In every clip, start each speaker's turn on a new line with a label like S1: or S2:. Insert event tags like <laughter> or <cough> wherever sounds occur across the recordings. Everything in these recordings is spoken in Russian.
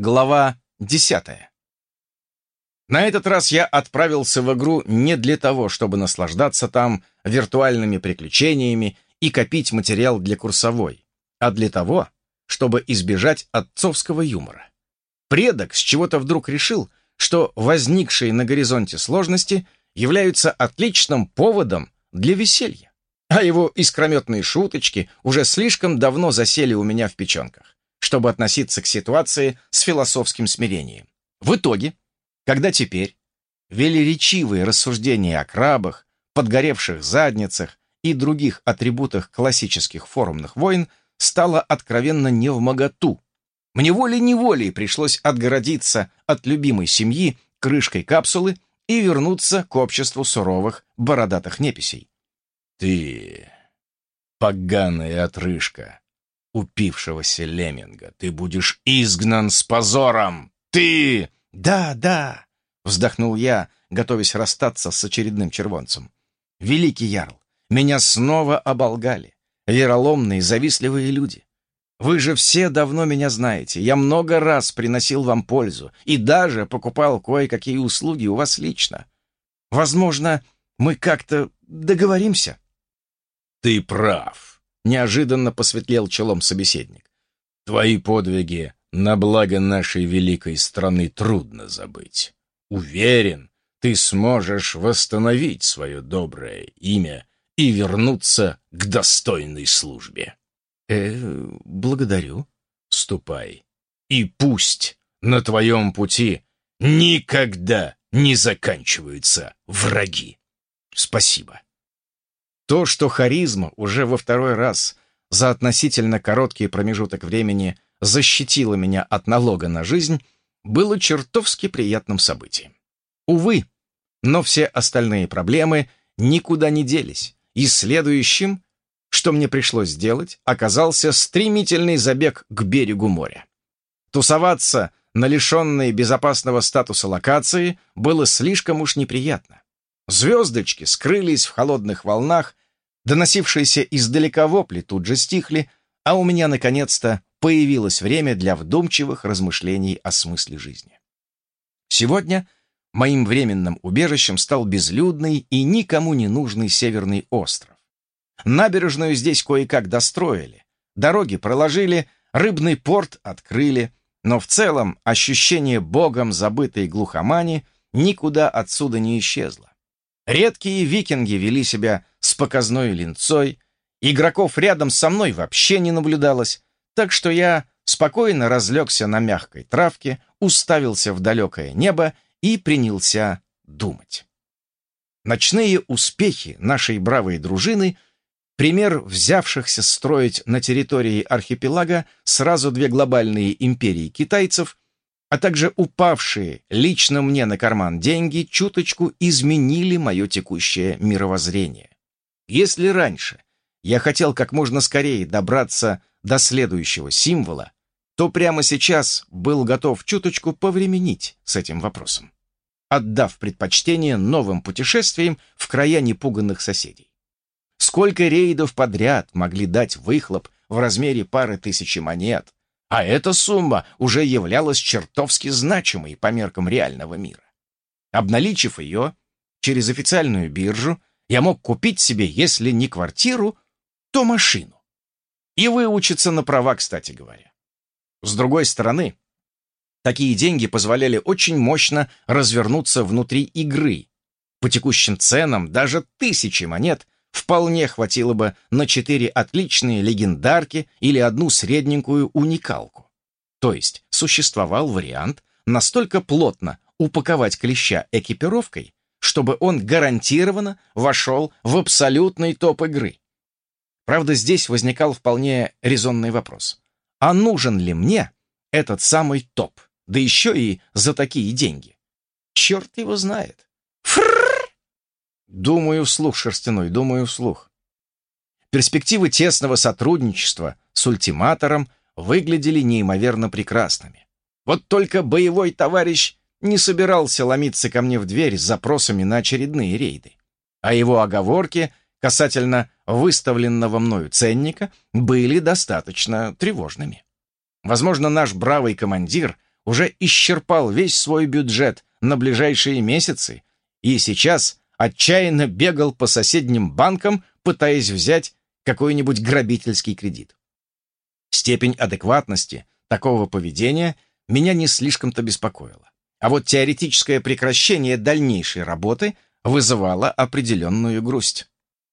S1: Глава 10. На этот раз я отправился в игру не для того, чтобы наслаждаться там виртуальными приключениями и копить материал для курсовой, а для того, чтобы избежать отцовского юмора. Предок с чего-то вдруг решил, что возникшие на горизонте сложности являются отличным поводом для веселья, а его искрометные шуточки уже слишком давно засели у меня в печенках чтобы относиться к ситуации с философским смирением. В итоге, когда теперь велеречивые рассуждения о крабах, подгоревших задницах и других атрибутах классических форумных войн стало откровенно не в моготу, мне волей-неволей пришлось отгородиться от любимой семьи крышкой капсулы и вернуться к обществу суровых бородатых неписей.
S2: «Ты, поганая отрыжка!» Упившегося лемминга. Ты будешь изгнан с позором! Ты!»
S1: «Да, да!» — вздохнул я, готовясь расстаться с очередным червонцем. «Великий Ярл, меня снова оболгали. Вероломные, завистливые люди. Вы же все давно меня знаете. Я много раз приносил вам пользу и даже покупал кое-какие услуги у вас лично. Возможно, мы как-то договоримся?»
S2: «Ты прав»,
S1: Неожиданно посветлел челом собеседник.
S2: Твои подвиги на благо нашей великой страны трудно забыть. Уверен, ты сможешь восстановить свое доброе имя и вернуться к достойной службе.
S1: Э, благодарю.
S2: Ступай. И пусть на твоем пути никогда не заканчиваются враги.
S1: Спасибо. То, что харизма уже во второй раз за относительно короткий промежуток времени защитила меня от налога на жизнь, было чертовски приятным событием. Увы, но все остальные проблемы никуда не делись, и следующим, что мне пришлось сделать, оказался стремительный забег к берегу моря. Тусоваться на лишенной безопасного статуса локации было слишком уж неприятно. Звездочки скрылись в холодных волнах, доносившиеся издалека вопли тут же стихли, а у меня, наконец-то, появилось время для вдумчивых размышлений о смысле жизни. Сегодня моим временным убежищем стал безлюдный и никому не нужный северный остров. Набережную здесь кое-как достроили, дороги проложили, рыбный порт открыли, но в целом ощущение богом забытой глухомани никуда отсюда не исчезло. Редкие викинги вели себя с показной линцой, игроков рядом со мной вообще не наблюдалось, так что я спокойно разлегся на мягкой травке, уставился в далекое небо и принялся думать. Ночные успехи нашей бравой дружины — пример взявшихся строить на территории архипелага сразу две глобальные империи китайцев — а также упавшие лично мне на карман деньги чуточку изменили мое текущее мировоззрение. Если раньше я хотел как можно скорее добраться до следующего символа, то прямо сейчас был готов чуточку повременить с этим вопросом, отдав предпочтение новым путешествиям в края непуганных соседей. Сколько рейдов подряд могли дать выхлоп в размере пары тысячи монет, а эта сумма уже являлась чертовски значимой по меркам реального мира. Обналичив ее через официальную биржу, я мог купить себе, если не квартиру, то машину. И выучиться на права, кстати говоря. С другой стороны, такие деньги позволяли очень мощно развернуться внутри игры. По текущим ценам даже тысячи монет вполне хватило бы на четыре отличные легендарки или одну средненькую уникалку. То есть существовал вариант настолько плотно упаковать клеща экипировкой, чтобы он гарантированно вошел в абсолютный топ игры. Правда, здесь возникал вполне резонный вопрос. А нужен ли мне этот самый топ? Да еще и за такие деньги. Черт его знает. Думаю вслух, Шерстяной, думаю вслух. Перспективы тесного сотрудничества с ультиматором выглядели неимоверно прекрасными. Вот только боевой товарищ не собирался ломиться ко мне в дверь с запросами на очередные рейды. А его оговорки касательно выставленного мною ценника были достаточно тревожными. Возможно, наш бравый командир уже исчерпал весь свой бюджет на ближайшие месяцы и сейчас отчаянно бегал по соседним банкам, пытаясь взять какой-нибудь грабительский кредит. Степень адекватности такого поведения меня не слишком-то беспокоила. А вот теоретическое прекращение дальнейшей работы вызывало определенную грусть.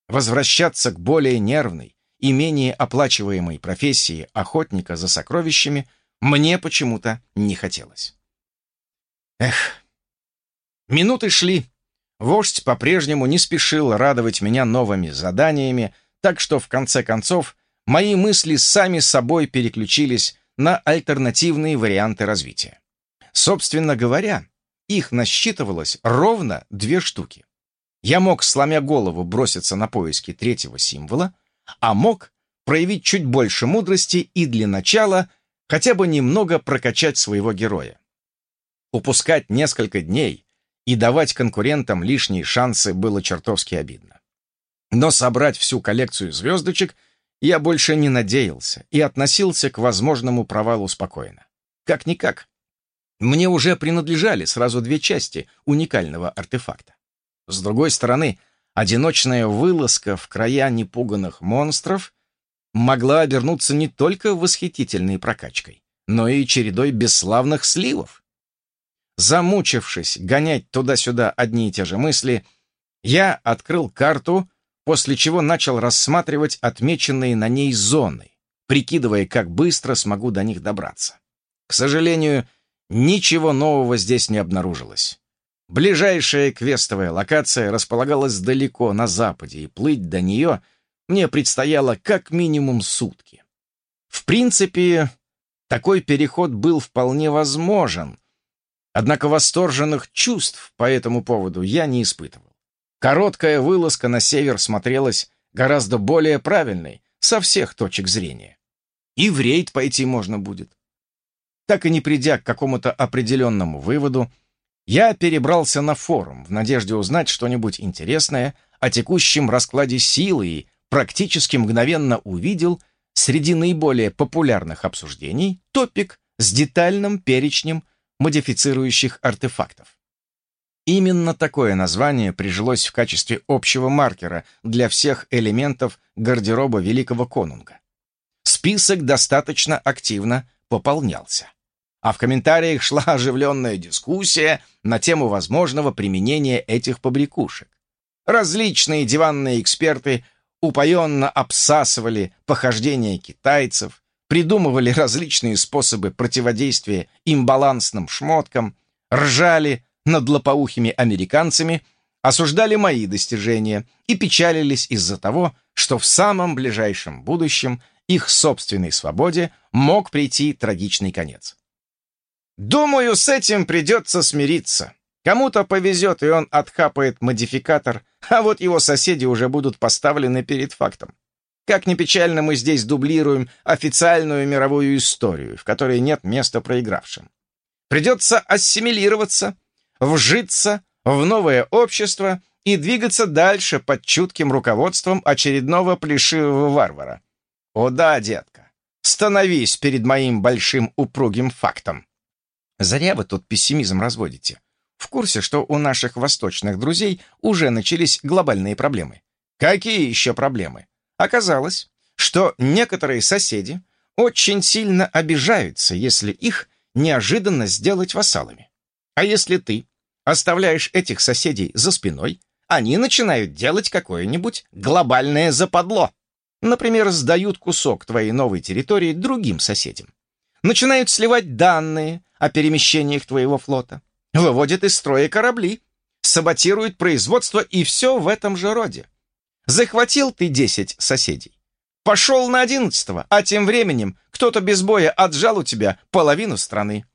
S1: Возвращаться к более нервной и менее оплачиваемой профессии охотника за сокровищами мне почему-то не хотелось. Эх, минуты шли. Вождь по-прежнему не спешил радовать меня новыми заданиями, так что, в конце концов, мои мысли сами собой переключились на альтернативные варианты развития. Собственно говоря, их насчитывалось ровно две штуки. Я мог, сломя голову, броситься на поиски третьего символа, а мог проявить чуть больше мудрости и для начала хотя бы немного прокачать своего героя. Упускать несколько дней и давать конкурентам лишние шансы было чертовски обидно. Но собрать всю коллекцию звездочек я больше не надеялся и относился к возможному провалу спокойно. Как-никак. Мне уже принадлежали сразу две части уникального артефакта. С другой стороны, одиночная вылазка в края непуганных монстров могла обернуться не только восхитительной прокачкой, но и чередой бесславных сливов. Замучившись гонять туда-сюда одни и те же мысли, я открыл карту, после чего начал рассматривать отмеченные на ней зоны, прикидывая, как быстро смогу до них добраться. К сожалению, ничего нового здесь не обнаружилось. Ближайшая квестовая локация располагалась далеко на западе, и плыть до нее — мне предстояло как минимум сутки. В принципе, такой переход был вполне возможен, однако восторженных чувств по этому поводу я не испытывал. Короткая вылазка на север смотрелась гораздо более правильной со всех точек зрения. И в рейд пойти можно будет. Так и не придя к какому-то определенному выводу, я перебрался на форум в надежде узнать что-нибудь интересное о текущем раскладе силы и практически мгновенно увидел среди наиболее популярных обсуждений топик с детальным перечнем модифицирующих артефактов. Именно такое название прижилось в качестве общего маркера для всех элементов гардероба Великого Конунга. Список достаточно активно пополнялся. А в комментариях шла оживленная дискуссия на тему возможного применения этих побрякушек. Различные диванные эксперты упоенно обсасывали похождения китайцев, придумывали различные способы противодействия имбалансным шмоткам, ржали над лопоухими американцами, осуждали мои достижения и печалились из-за того, что в самом ближайшем будущем их собственной свободе мог прийти трагичный конец. Думаю, с этим придется смириться. Кому-то повезет, и он отхапает модификатор, а вот его соседи уже будут поставлены перед фактом. Как ни печально, мы здесь дублируем официальную мировую историю, в которой нет места проигравшим. Придется ассимилироваться, вжиться в новое общество и двигаться дальше под чутким руководством очередного плешивого варвара. О да, детка, становись перед моим большим упругим фактом. Зря вы тут пессимизм разводите в курсе, что у наших восточных друзей уже начались глобальные проблемы. Какие еще проблемы? Оказалось, что некоторые соседи очень сильно обижаются, если их неожиданно сделать вассалами. А если ты оставляешь этих соседей за спиной, они начинают делать какое-нибудь глобальное западло. Например, сдают кусок твоей новой территории другим соседям. Начинают сливать данные о перемещениях твоего флота выводит из строя корабли, саботирует производство и все в этом же роде. Захватил ты десять соседей. Пошел на одиннадцатого, а тем временем кто-то без боя отжал у тебя половину страны.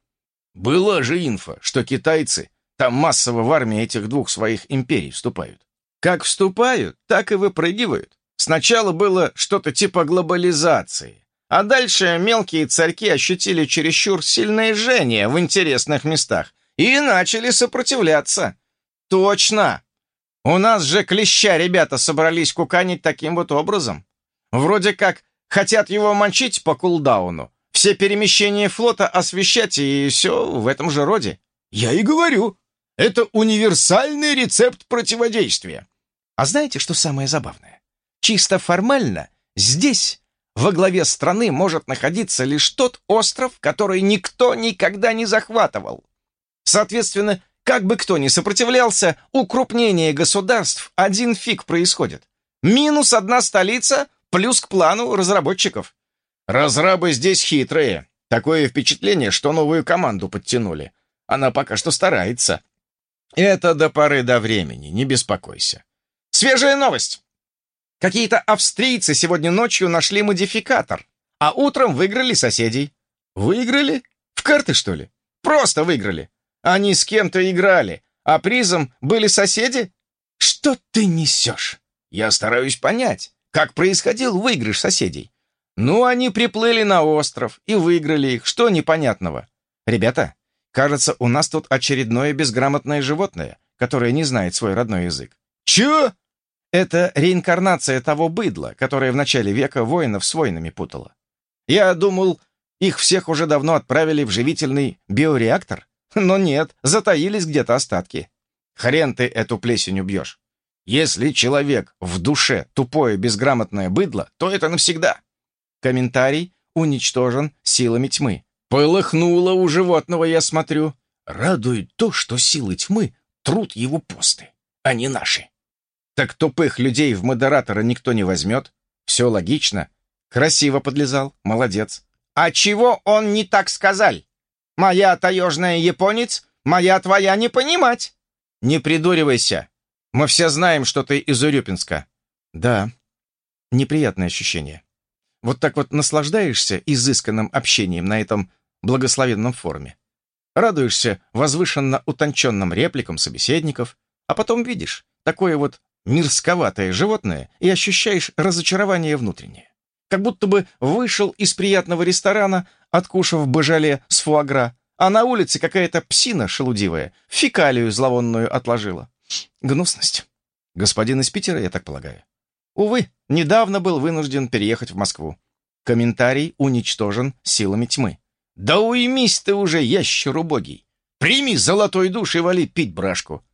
S1: Была же инфа, что китайцы там массово в армии этих двух своих империй вступают. Как вступают, так и выпрыгивают. Сначала было что-то типа глобализации, а дальше мелкие царьки ощутили чересчур сильное жжение в интересных местах и начали сопротивляться. Точно! У нас же клеща ребята собрались куканить таким вот образом. Вроде как хотят его мочить по кулдауну. Все перемещения флота освещать и все в этом же роде.
S2: Я и говорю, это универсальный рецепт противодействия.
S1: А знаете, что самое забавное? Чисто формально здесь, во главе страны, может находиться лишь тот остров, который никто никогда не захватывал. Соответственно, как бы кто ни сопротивлялся, укрупнение государств один фиг происходит. Минус одна столица, плюс к плану разработчиков. Разрабы здесь хитрые. Такое впечатление, что новую команду подтянули. Она пока что старается. Это до поры до времени, не беспокойся. Свежая новость. Какие-то австрийцы сегодня ночью нашли модификатор, а утром выиграли соседей. Выиграли? В карты, что ли? Просто выиграли. Они с кем-то играли, а призом были соседи? Что ты несешь? Я стараюсь понять, как происходил выигрыш соседей. Ну, они приплыли на остров и выиграли их. Что непонятного? Ребята, кажется, у нас тут очередное безграмотное животное, которое не знает свой родной язык. Чё? Это реинкарнация того быдла, которое в начале века воинов с войнами путало. Я думал, их всех уже давно отправили в живительный биореактор. Но нет, затаились где-то остатки. Хрен ты эту плесень убьешь. Если человек в душе тупое безграмотное быдло, то это навсегда. Комментарий уничтожен силами тьмы. Полыхнуло у животного, я смотрю. Радует то, что силы тьмы труд его посты, а не наши. Так тупых людей в модератора никто не возьмет. Все логично. Красиво подлезал, молодец. А чего он не так сказал? Моя таежная японец, моя твоя не понимать. Не придуривайся. Мы все знаем, что ты из Урюпинска. Да, неприятное ощущение. Вот так вот наслаждаешься изысканным общением на этом благословенном форуме. Радуешься возвышенно утонченным репликам собеседников, а потом видишь такое вот мирсковатое животное и ощущаешь разочарование внутреннее. Как будто бы вышел из приятного ресторана, откушав божале с фуагра, а на улице какая-то псина шелудивая фекалию зловонную отложила. Гнусность. Господин из Питера, я так полагаю. Увы, недавно был вынужден переехать в Москву. Комментарий уничтожен силами тьмы. Да уймись ты уже, ящер убогий. Прими золотой душ и вали пить брашку.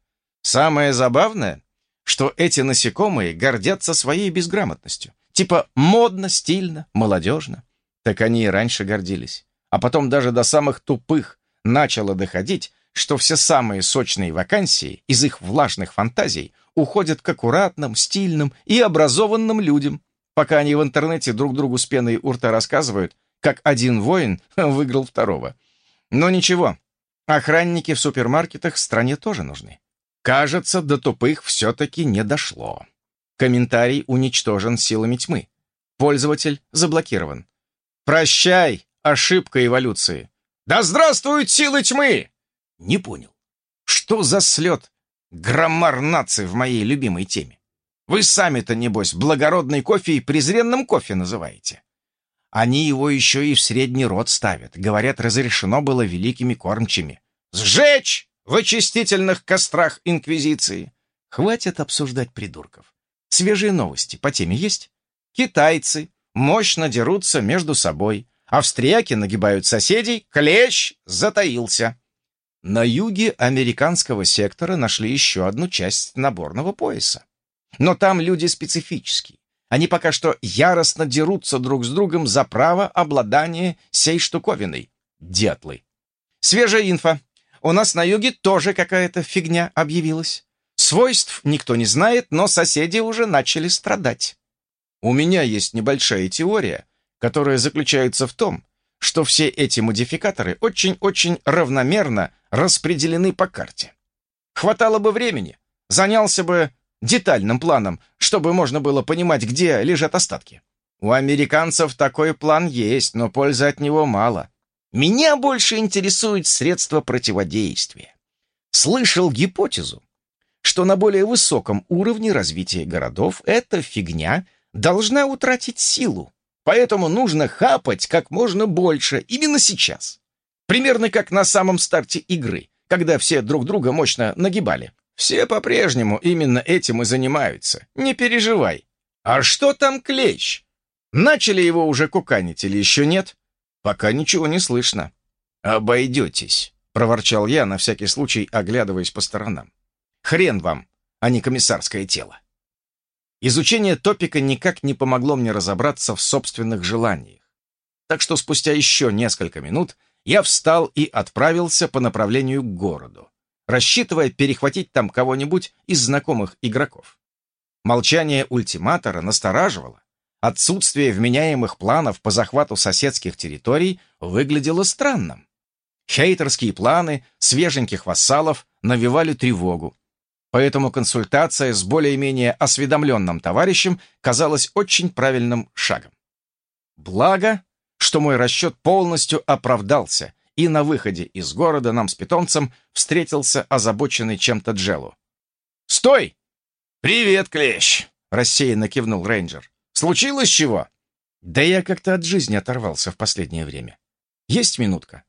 S1: Самое забавное, что эти насекомые гордятся своей безграмотностью. Типа модно, стильно, молодежно. Так они и раньше гордились. А потом даже до самых тупых начало доходить, что все самые сочные вакансии из их влажных фантазий уходят к аккуратным, стильным и образованным людям, пока они в интернете друг другу с пеной у рта рассказывают, как один воин <laughs> выиграл второго. Но ничего, охранники в супермаркетах в стране тоже нужны. Кажется, до тупых все-таки не дошло. Комментарий уничтожен силами тьмы. Пользователь заблокирован. Прощай, ошибка эволюции. Да здравствуют силы тьмы! Не понял. Что за слет граммар нации в моей любимой теме? Вы сами-то, небось, благородный кофе и презренным кофе называете. Они его еще и в средний род ставят. Говорят, разрешено было великими кормчими. Сжечь в очистительных кострах Инквизиции. Хватит обсуждать придурков. Свежие новости по теме есть? Китайцы мощно дерутся между собой. Австрияки нагибают соседей. Клещ затаился. На юге американского сектора нашли еще одну часть наборного пояса. Но там люди специфические. Они пока что яростно дерутся друг с другом за право обладания сей штуковиной. Дятлы. Свежая инфа. У нас на юге тоже какая-то фигня объявилась. Свойств никто не знает, но соседи уже начали страдать. У меня есть небольшая теория, которая заключается в том, что все эти модификаторы очень-очень равномерно распределены по карте. Хватало бы времени, занялся бы детальным планом, чтобы можно было понимать, где лежат остатки. У американцев такой план есть, но пользы от него мало. Меня больше интересует средства противодействия. Слышал гипотезу, что на более высоком уровне развития городов эта фигня должна утратить силу, поэтому нужно хапать как можно больше именно сейчас. Примерно как на самом старте игры, когда все друг друга мощно нагибали. Все по-прежнему именно этим и занимаются. Не переживай. А что там клещ? Начали его уже куканить или еще нет? «Пока ничего не слышно». «Обойдетесь», — проворчал я, на всякий случай оглядываясь по сторонам. «Хрен вам, а не комиссарское тело». Изучение топика никак не помогло мне разобраться в собственных желаниях. Так что спустя еще несколько минут я встал и отправился по направлению к городу, рассчитывая перехватить там кого-нибудь из знакомых игроков. Молчание ультиматора настораживало. Отсутствие вменяемых планов по захвату соседских территорий выглядело странным. Хейтерские планы свеженьких вассалов навевали тревогу, поэтому консультация с более-менее осведомленным товарищем казалась очень правильным шагом. Благо, что мой расчет полностью оправдался, и на выходе из города нам с питомцем встретился озабоченный чем-то Джелу. «Стой!» «Привет, Клещ!» — рассеянно кивнул рейнджер. «Случилось чего?» «Да я как-то от жизни оторвался в последнее время. Есть минутка?»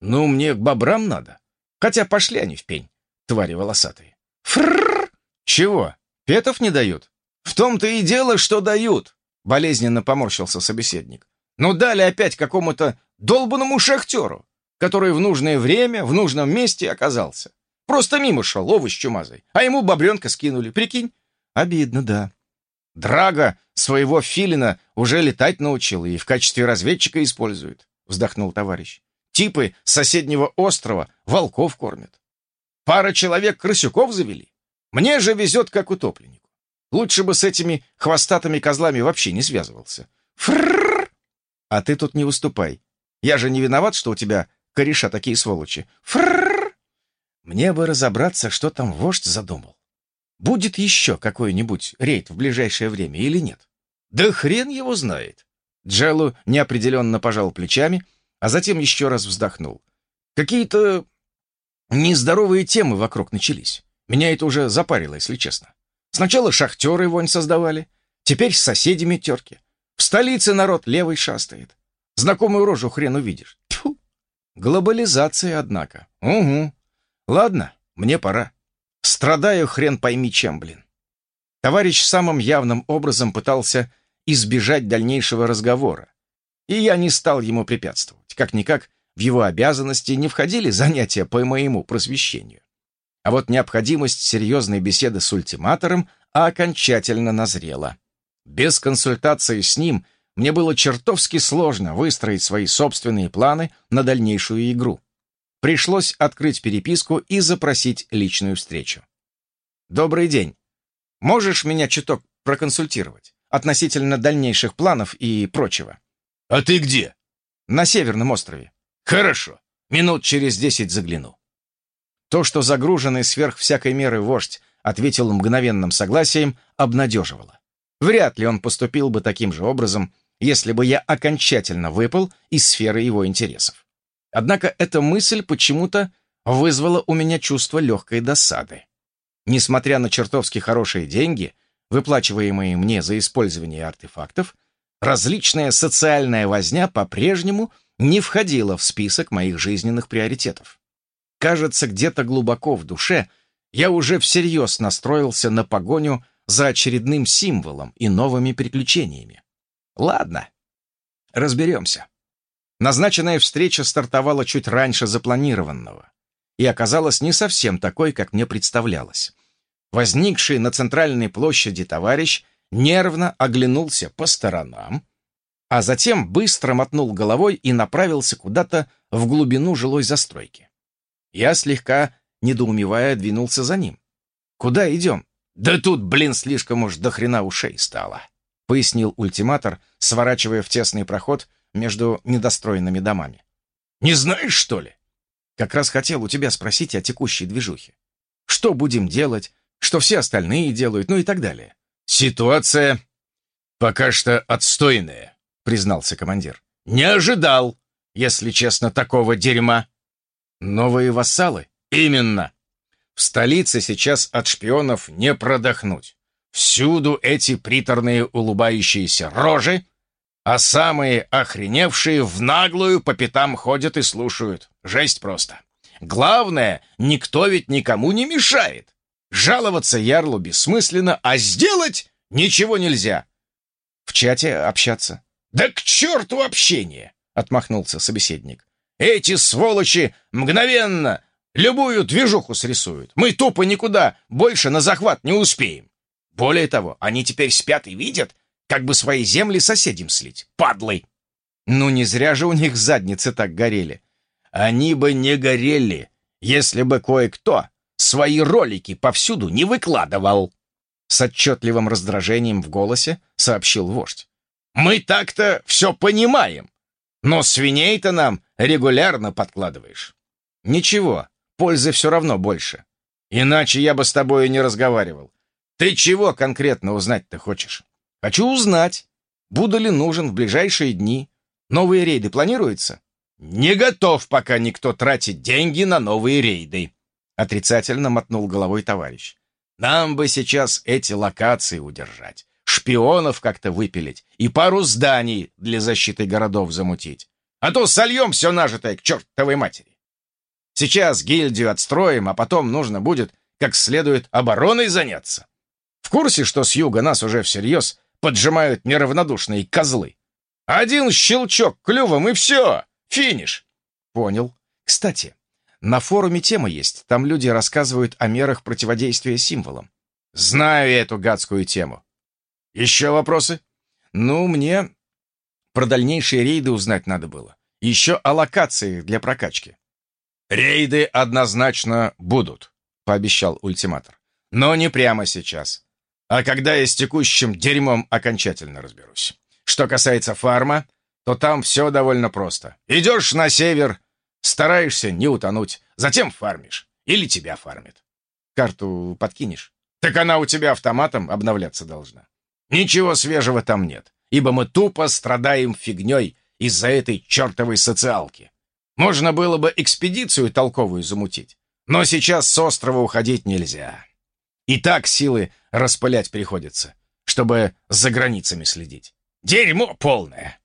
S1: «Ну, мне к бобрам надо. Хотя пошли они в пень, твари волосатые». «Фрррр! Чего? Петов не дают?» «В том-то и дело, что дают!» — болезненно поморщился собеседник. «Ну дали опять какому-то долбанному шахтеру, который в нужное время, в нужном месте оказался. Просто мимо шел, овощ чумазый, а ему бобренка скинули, прикинь?» «Обидно, да». «Драга своего филина уже летать научил и в качестве разведчика использует», — вздохнул товарищ. «Типы соседнего острова волков кормят. Пара человек крысюков завели. Мне же везет, как утопленнику. Лучше бы с этими хвостатыми козлами вообще не связывался. Фрррр! А ты тут не выступай. Я же не виноват, что у тебя кореша такие сволочи. Фрррр! Мне бы разобраться, что там вождь задумал. Будет еще какой-нибудь рейд в ближайшее время или нет? Да хрен его знает. Джеллу неопределенно пожал плечами, а затем еще раз вздохнул. Какие-то нездоровые темы вокруг начались. Меня это уже запарило, если честно. Сначала шахтеры вонь создавали, теперь с соседями терки. В столице народ левый шастает. Знакомую рожу хрен увидишь. Тьфу. Глобализация, однако. Угу. Ладно, мне пора. Страдаю хрен пойми чем, блин. Товарищ самым явным образом пытался избежать дальнейшего разговора. И я не стал ему препятствовать. Как-никак, в его обязанности не входили занятия по моему просвещению. А вот необходимость серьезной беседы с ультиматором окончательно назрела. Без консультации с ним мне было чертовски сложно выстроить свои собственные планы на дальнейшую игру. Пришлось открыть переписку и запросить личную встречу. «Добрый день. Можешь меня чуток проконсультировать относительно дальнейших планов и прочего?»
S2: «А ты где?»
S1: «На Северном острове».
S2: «Хорошо. Минут через десять загляну».
S1: То, что загруженный сверх всякой меры вождь ответил мгновенным согласием, обнадеживало. Вряд ли он поступил бы таким же образом, если бы я окончательно выпал из сферы его интересов. Однако эта мысль почему-то вызвала у меня чувство легкой досады. Несмотря на чертовски хорошие деньги, выплачиваемые мне за использование артефактов, различная социальная возня по-прежнему не входила в список моих жизненных приоритетов. Кажется, где-то глубоко в душе я уже всерьез настроился на погоню за очередным символом и новыми приключениями. Ладно, разберемся. Назначенная встреча стартовала чуть раньше запланированного и оказалась не совсем такой, как мне представлялось. Возникший на центральной площади товарищ нервно оглянулся по сторонам, а затем быстро мотнул головой и направился куда-то в глубину жилой застройки. Я слегка, недоумевая, двинулся за ним. «Куда идем?» «Да тут, блин, слишком уж до хрена ушей стало», — пояснил ультиматор, сворачивая в тесный проход между недостроенными домами. «Не знаешь, что ли?» «Как раз хотел у тебя спросить о текущей движухе. Что будем делать, что все остальные делают, ну и так далее».
S2: «Ситуация пока что отстойная», — признался командир. «Не ожидал, если честно, такого дерьма».
S1: Новые вассалы?
S2: Именно. В столице сейчас от шпионов не продохнуть. Всюду эти приторные улыбающиеся рожи, а самые охреневшие в наглую по пятам ходят и слушают. Жесть просто. Главное, никто ведь никому не мешает. Жаловаться ярлу бессмысленно, а сделать ничего нельзя.
S1: В чате общаться.
S2: Да к черту общение!
S1: — отмахнулся собеседник. «Эти сволочи мгновенно любую движуху срисуют. Мы тупо никуда больше на захват не успеем. Более того, они теперь спят и видят, как бы свои земли соседям слить. Падлы!» Ну, не зря же у них задницы так горели. Они бы не горели, если бы кое-кто свои ролики повсюду не выкладывал. С отчетливым раздражением в голосе сообщил вождь. «Мы так-то все понимаем, но свиней-то нам регулярно подкладываешь. Ничего, пользы все равно больше. Иначе я бы с тобой не разговаривал. Ты чего конкретно узнать-то хочешь? Хочу узнать, буду ли нужен в ближайшие дни. Новые рейды планируются? Не готов пока никто тратить деньги на новые рейды. Отрицательно мотнул головой товарищ. Нам бы сейчас эти локации удержать, шпионов как-то выпилить и пару зданий для защиты городов замутить. А то сольем все нажитое к чертовой матери. Сейчас гильдию отстроим, а потом нужно будет как следует обороной заняться. В курсе, что с юга нас уже всерьез поджимают неравнодушные козлы? Один щелчок клювом и все, финиш. Понял. Кстати, на форуме тема есть, там люди рассказывают о мерах противодействия символам. Знаю я эту гадскую тему. Еще вопросы? Ну, мне про дальнейшие рейды узнать надо было. Еще о локациях для прокачки. Рейды однозначно будут, пообещал ультиматор. Но не прямо сейчас, а когда я с текущим дерьмом окончательно разберусь. Что касается фарма, то там все довольно просто. Идешь на север, стараешься не утонуть, затем фармишь. Или тебя фармит. Карту подкинешь? Так она у тебя автоматом обновляться должна. Ничего свежего там нет, ибо мы тупо страдаем фигней из-за этой чертовой социалки. Можно было бы экспедицию толковую замутить, но сейчас с острова уходить нельзя. И так силы распылять приходится, чтобы за границами следить. Дерьмо полное.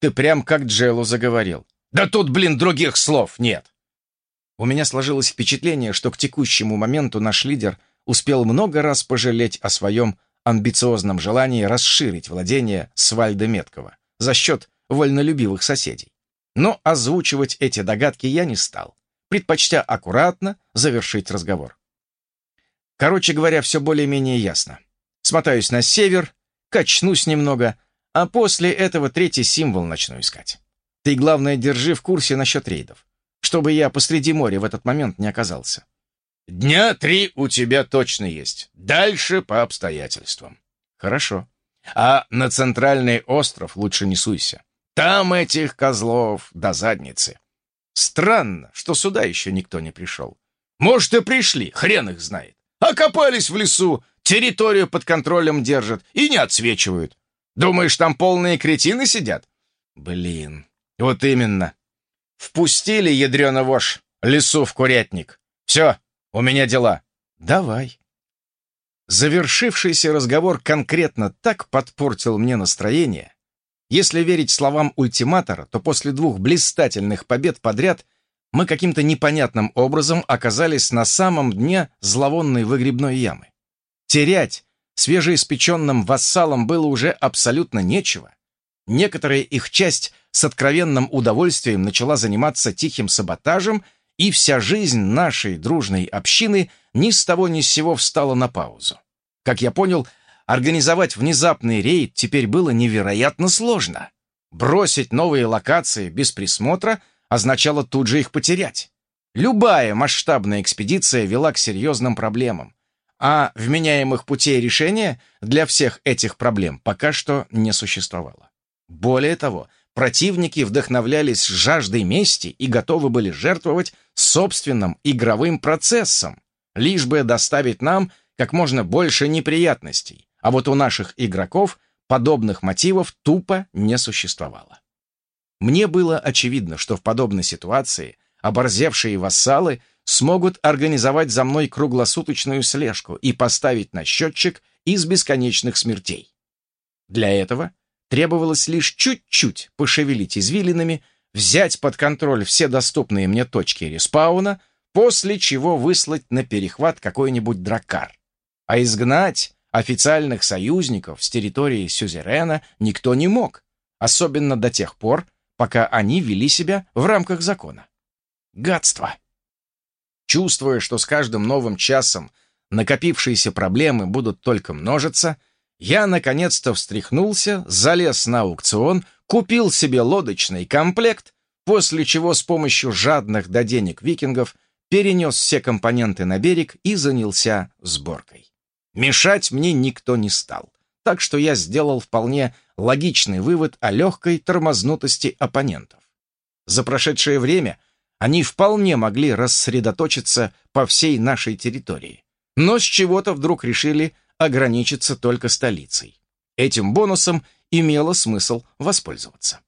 S1: Ты прям как Джелу заговорил. Да тут, блин, других слов нет. У меня сложилось впечатление, что к текущему моменту наш лидер успел много раз пожалеть о своем амбициозном желании расширить владение Свальда Меткова за счет вольнолюбивых соседей. Но озвучивать эти догадки я не стал, предпочтя аккуратно завершить разговор. Короче говоря, все более-менее ясно. Смотаюсь на север, качнусь немного, а после этого третий символ начну искать. Ты, главное, держи в курсе насчет рейдов, чтобы я посреди моря в этот момент не оказался. Дня три у тебя точно есть. Дальше по обстоятельствам. Хорошо. А на центральный остров лучше не суйся. Там этих козлов до задницы. Странно, что сюда еще никто не пришел. Может, и пришли, хрен их знает. Окопались в лесу, территорию под контролем держат и не отсвечивают. Думаешь, там полные кретины сидят? Блин, вот именно. Впустили, ядрёна вошь, лесу в курятник. Все, у меня дела. Давай. Завершившийся разговор конкретно так подпортил мне настроение. Если верить словам ультиматора, то после двух блистательных побед подряд мы каким-то непонятным образом оказались на самом дне зловонной выгребной ямы. Терять свежеиспеченным вассалам было уже абсолютно нечего. Некоторая их часть с откровенным удовольствием начала заниматься тихим саботажем, и вся жизнь нашей дружной общины ни с того ни с сего встала на паузу. Как я понял, организовать внезапный рейд теперь было невероятно сложно. Бросить новые локации без присмотра означало тут же их потерять. Любая масштабная экспедиция вела к серьезным проблемам а вменяемых путей решения для всех этих проблем пока что не существовало. Более того, противники вдохновлялись жаждой мести и готовы были жертвовать собственным игровым процессом, лишь бы доставить нам как можно больше неприятностей, а вот у наших игроков подобных мотивов тупо не существовало. Мне было очевидно, что в подобной ситуации оборзевшие вассалы смогут организовать за мной круглосуточную слежку и поставить на счетчик из бесконечных смертей. Для этого требовалось лишь чуть-чуть пошевелить извилинами, взять под контроль все доступные мне точки респауна, после чего выслать на перехват какой-нибудь дракар. А изгнать официальных союзников с территории Сюзерена никто не мог, особенно до тех пор, пока они вели себя в рамках закона. Гадство! Чувствуя, что с каждым новым часом накопившиеся проблемы будут только множиться, я наконец-то встряхнулся, залез на аукцион, купил себе лодочный комплект, после чего с помощью жадных до денег викингов перенес все компоненты на берег и занялся сборкой. Мешать мне никто не стал, так что я сделал вполне логичный вывод о легкой тормознутости оппонентов. За прошедшее время они вполне могли рассредоточиться по всей нашей территории, но с чего-то вдруг решили ограничиться только столицей. Этим бонусом имело смысл воспользоваться.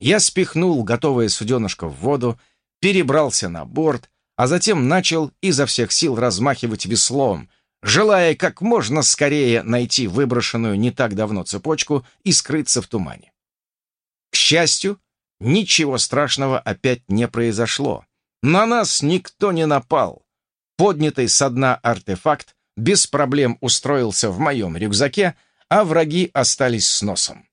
S1: Я спихнул готовое суденышко в воду, перебрался на борт, а затем начал изо всех сил размахивать веслом, желая как можно скорее найти выброшенную не так давно цепочку и скрыться в тумане. К счастью, ничего страшного опять не произошло. На нас никто не напал. Поднятый со дна артефакт без проблем устроился в моем рюкзаке, а враги остались с носом.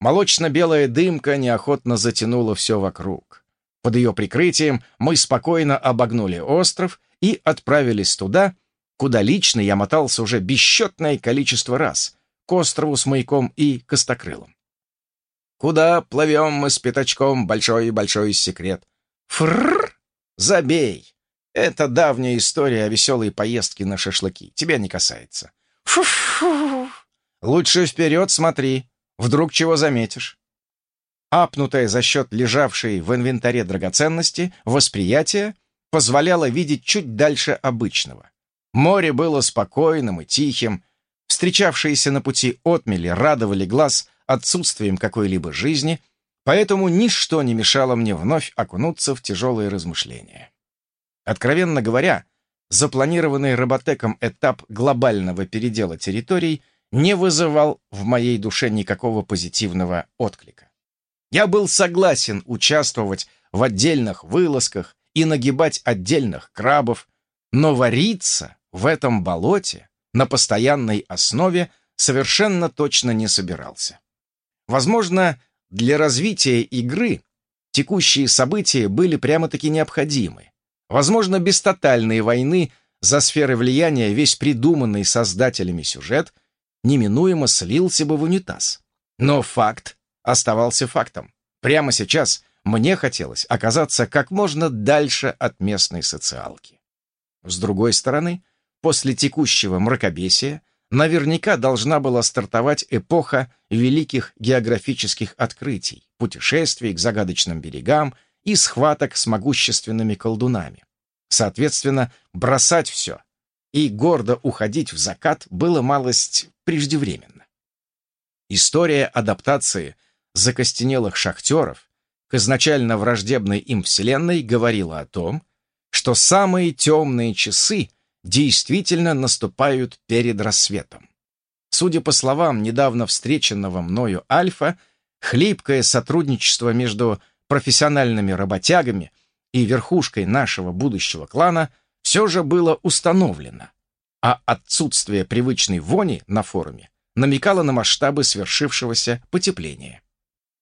S1: Молочно-белая дымка неохотно затянула все вокруг. Под ее прикрытием мы спокойно обогнули остров и отправились туда, куда лично я мотался уже бесчетное количество раз, к острову с маяком и костокрылом. Куда плывем мы с пятачком, большой-большой секрет. Фрррр! Забей! Это давняя история о веселой поездке на шашлыки. Тебя не касается. Фу-фу! Лучше вперед смотри. Вдруг чего заметишь апнутое за счет лежавшей в инвентаре драгоценности, восприятие позволяло видеть чуть дальше обычного. Море было спокойным и тихим, встречавшиеся на пути отмели радовали глаз отсутствием какой-либо жизни, поэтому ничто не мешало мне вновь окунуться в тяжелые размышления. Откровенно говоря, запланированный роботеком этап глобального передела территорий не вызывал в моей душе никакого позитивного отклика. Я был согласен участвовать в отдельных вылазках и нагибать отдельных крабов, но вариться в этом болоте на постоянной основе совершенно точно не собирался. Возможно, для развития игры текущие события были прямо-таки необходимы. Возможно, без тотальной войны за сферы влияния весь придуманный создателями сюжет неминуемо слился бы в унитаз. Но факт оставался фактом. Прямо сейчас мне хотелось оказаться как можно дальше от местной социалки. С другой стороны, после текущего мракобесия наверняка должна была стартовать эпоха великих географических открытий, путешествий к загадочным берегам и схваток с могущественными колдунами. Соответственно, бросать все и гордо уходить в закат было малость преждевременно. История адаптации закостенелых шахтеров к изначально враждебной им вселенной говорила о том, что самые темные часы действительно наступают перед рассветом. Судя по словам недавно встреченного мною Альфа, хлипкое сотрудничество между профессиональными работягами и верхушкой нашего будущего клана все же было установлено, а отсутствие привычной вони на форуме намекало на масштабы свершившегося потепления.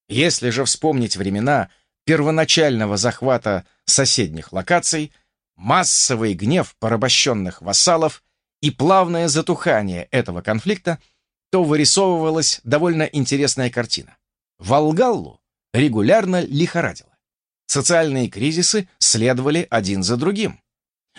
S1: Если же вспомнить времена первоначального захвата соседних локаций, массовый гнев порабощенных вассалов и плавное затухание этого конфликта, то вырисовывалась довольно интересная картина. Волгаллу регулярно лихорадило. Социальные кризисы следовали один за другим.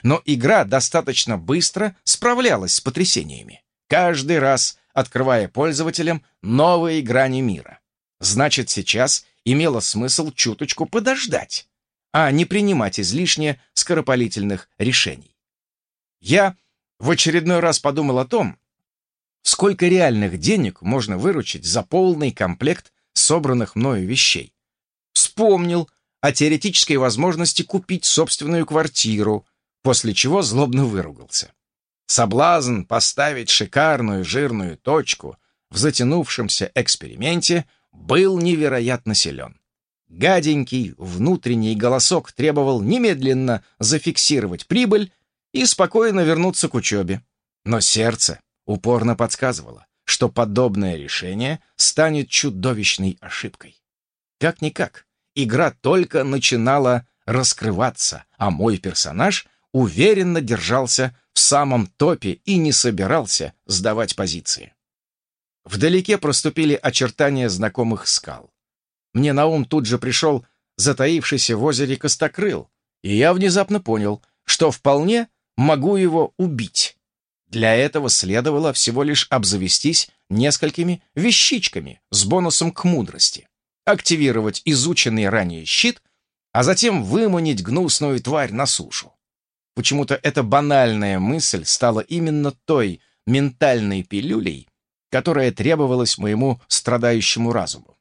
S1: Но игра достаточно быстро справлялась с потрясениями, каждый раз открывая пользователям новые грани мира. Значит, сейчас имело смысл чуточку подождать, а не принимать излишне скоропалительных решений. Я в очередной раз подумал о том, сколько реальных денег можно выручить за полный комплект собранных мною вещей. Вспомнил о теоретической возможности купить собственную квартиру, после чего злобно выругался. Соблазн поставить шикарную жирную точку в затянувшемся эксперименте был невероятно силен. Гаденький внутренний голосок требовал немедленно зафиксировать прибыль и спокойно вернуться к учебе. Но сердце упорно подсказывало, что подобное решение станет чудовищной ошибкой. Как-никак, игра только начинала раскрываться, а мой персонаж уверенно держался в самом топе и не собирался сдавать позиции. Вдалеке проступили очертания знакомых скал. Мне на ум тут же пришел затаившийся в озере Костокрыл, и я внезапно понял, что вполне могу его убить. Для этого следовало всего лишь обзавестись несколькими вещичками с бонусом к мудрости, активировать изученный ранее щит, а затем выманить гнусную тварь на сушу. Почему-то эта банальная мысль стала именно той ментальной пилюлей, которая требовалась моему страдающему разуму.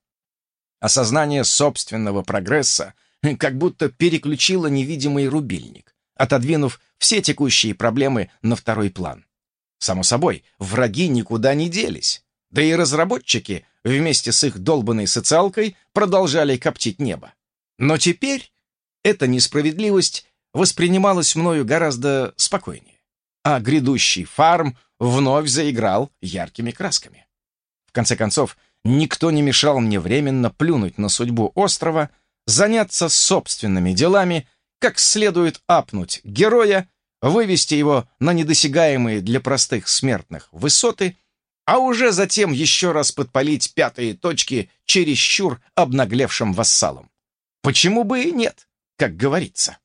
S1: Осознание собственного прогресса как будто переключило невидимый рубильник, отодвинув все текущие проблемы на второй план. Само собой, враги никуда не делись, да и разработчики вместе с их долбанной социалкой продолжали коптить небо. Но теперь эта несправедливость воспринималась мною гораздо спокойнее, а грядущий фарм вновь заиграл яркими красками. В конце концов, никто не мешал мне временно плюнуть на судьбу острова, заняться собственными делами, как следует апнуть героя, вывести его на недосягаемые для простых смертных высоты, а уже затем еще раз подпалить пятые точки чересчур обнаглевшим вассалам. Почему бы и нет, как говорится.